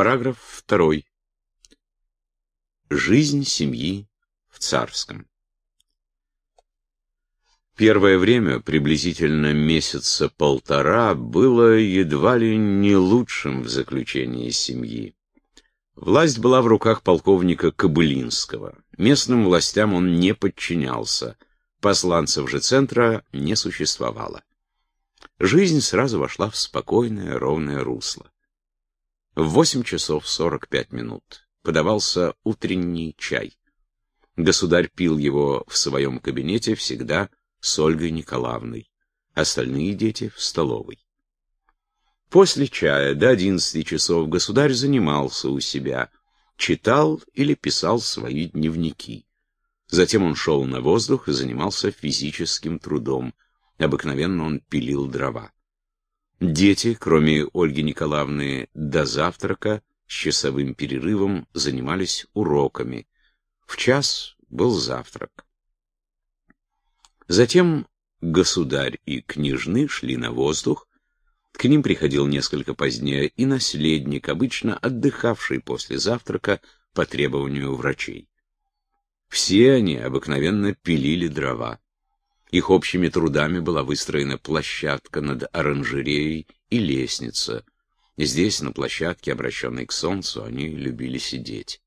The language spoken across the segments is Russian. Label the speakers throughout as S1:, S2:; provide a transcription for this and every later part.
S1: Параграф 2. Жизнь семьи в Царском. Первое время, приблизительно месяца полтора, было едва ли не лучшим в заключении семьи. Власть была в руках полковника Кобылинского. Местным властям он не подчинялся. Посланцев же центра не существовало. Жизнь сразу вошла в спокойное, ровное русло. В восемь часов сорок пять минут подавался утренний чай. Государь пил его в своем кабинете всегда с Ольгой Николаевной, остальные дети в столовой. После чая до одиннадцати часов государь занимался у себя, читал или писал свои дневники. Затем он шел на воздух и занимался физическим трудом. Обыкновенно он пилил дрова. Дети, кроме Ольги Николаевны, до завтрака с часовым перерывом занимались уроками. В час был завтрак. Затем государь и княжны шли на воздух, к ним приходил несколько позднее и наследник, обычно отдыхавший после завтрака по требованию врачей. Все они обыкновенно пилили дрова. Их общими трудами была выстроена площадка над оранжереей и лестница. Здесь, на площадке, обращенной к солнцу, они любили сидеть.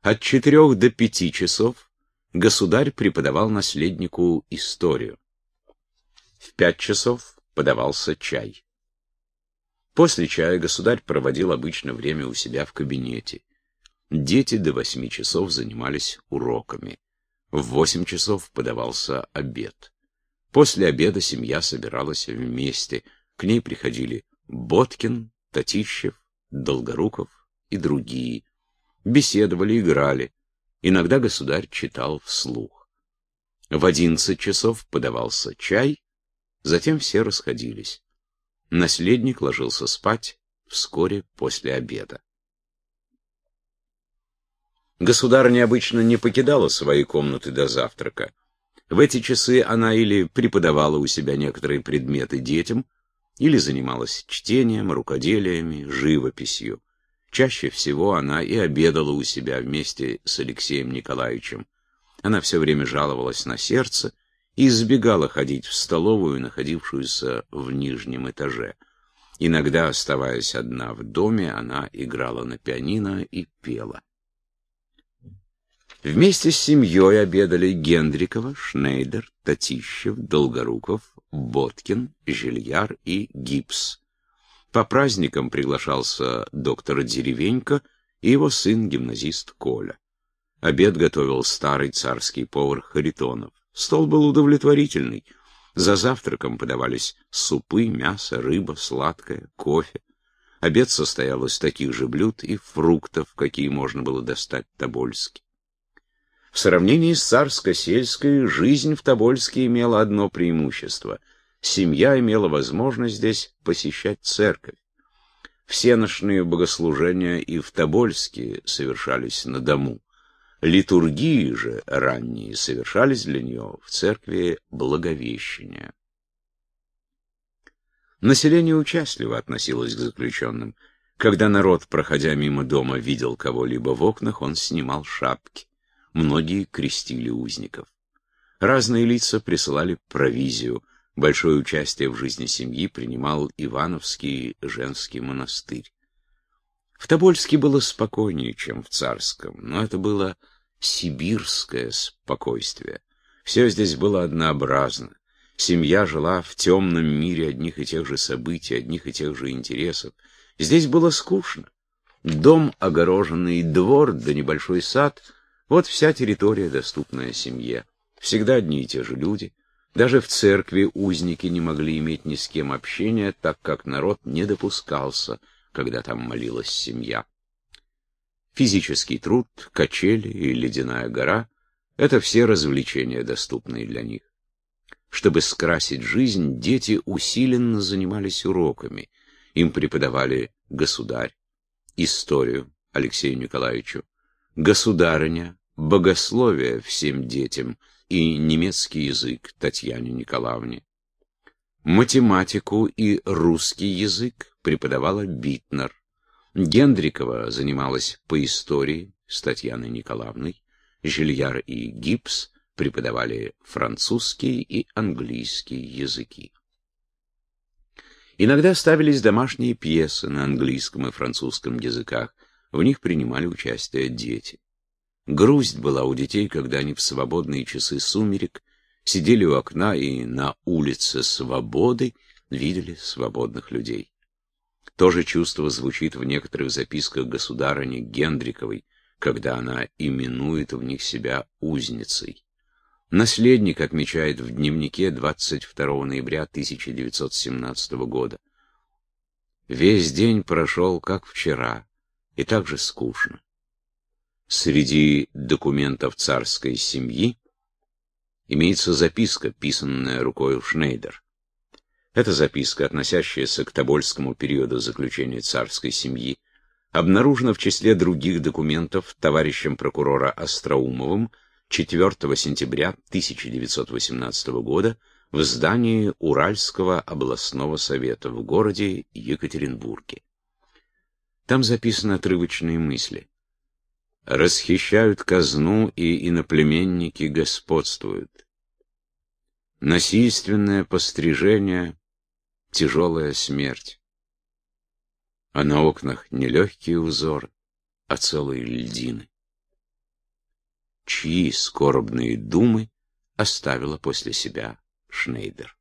S1: От четырех до пяти часов государь преподавал наследнику историю. В пять часов подавался чай. После чая государь проводил обычно время у себя в кабинете. Дети до восьми часов занимались уроками. В восемь часов подавался обед. После обеда семья собиралась вместе. К ней приходили Боткин, Татищев, Долгоруков и другие. Беседовали, играли. Иногда государь читал вслух. В одиннадцать часов подавался чай, затем все расходились. Наследник ложился спать вскоре после обеда. Государыня обычно не покидала своей комнаты до завтрака. В эти часы она или преподавала у себя некоторые предметы детям, или занималась чтением, рукоделиями, живописью. Чаще всего она и обедала у себя вместе с Алексеем Николаевичем. Она все время жаловалась на сердце и избегала ходить в столовую, находившуюся в нижнем этаже. Иногда, оставаясь одна в доме, она играла на пианино и пела. Вместе с семьей обедали Гендрикова, Шнейдер, Татищев, Долгоруков, Боткин, Жильяр и Гипс. По праздникам приглашался доктор Деревенько и его сын-гимназист Коля. Обед готовил старый царский повар Харитонов. Стол был удовлетворительный. За завтраком подавались супы, мясо, рыба, сладкое, кофе. Обед состоял из таких же блюд и фруктов, какие можно было достать в Тобольске. В сравнении с царско-сельской, жизнь в Тобольске имела одно преимущество. Семья имела возможность здесь посещать церковь. Все ночные богослужения и в Тобольске совершались на дому. Литургии же ранние совершались для нее в церкви Благовещения. Население участливо относилось к заключенным. Когда народ, проходя мимо дома, видел кого-либо в окнах, он снимал шапки многие крестили узников. Разные лица присылали провизию. Большое участие в жизни семьи принимал Ивановский женский монастырь. В Тобольске было спокойнее, чем в Царском, но это было сибирское спокойствие. Все здесь было однообразно. Семья жила в темном мире одних и тех же событий, одних и тех же интересов. Здесь было скучно. Дом огороженный, двор да небольшой сад — вот вся территория, доступная семье. Всегда одни и те же люди. Даже в церкви узники не могли иметь ни с кем общения, так как народ не допускался, когда там молилась семья. Физический труд, качели и ледяная гора — это все развлечения, доступные для них. Чтобы скрасить жизнь, дети усиленно занимались уроками. Им преподавали государь, историю Алексею Николаевичу, государыня, богословие всем детям и немецкий язык Татьяне Николаевне. Математику и русский язык преподавала Битнер. Гендрикова занималась по истории с Татьяной Николаевной, Жильяр и Гипс преподавали французский и английский языки. Иногда ставились домашние пьесы на английском и французском языках, в них принимали участие дети. Грусть была у детей, когда они в свободные часы сумерек сидели у окна и на улице Свободы видели свободных людей. То же чувство звучит в некоторых записках государыни Гендриковой, когда она именует в них себя узницей. Наследник отмечает в дневнике 22 ноября 1917 года. Весь день прошел, как вчера, и так же скучно. Среди документов царской семьи имеется записка, писанная рукой Шнейдер. Эта записка, относящаяся к Тобольскому периоду заключения царской семьи, обнаружена в числе других документов товарищем прокурора Остроумовым 4 сентября 1918 года в здании Уральского областного совета в городе Екатеринбурге. Там записаны отрывочные мысли расхищают казну и иноплеменники господствуют. Насильственное пострижение — тяжелая смерть. А на окнах не легкие узоры, а целые льдины. Чьи скорбные думы оставила после себя Шнейдер?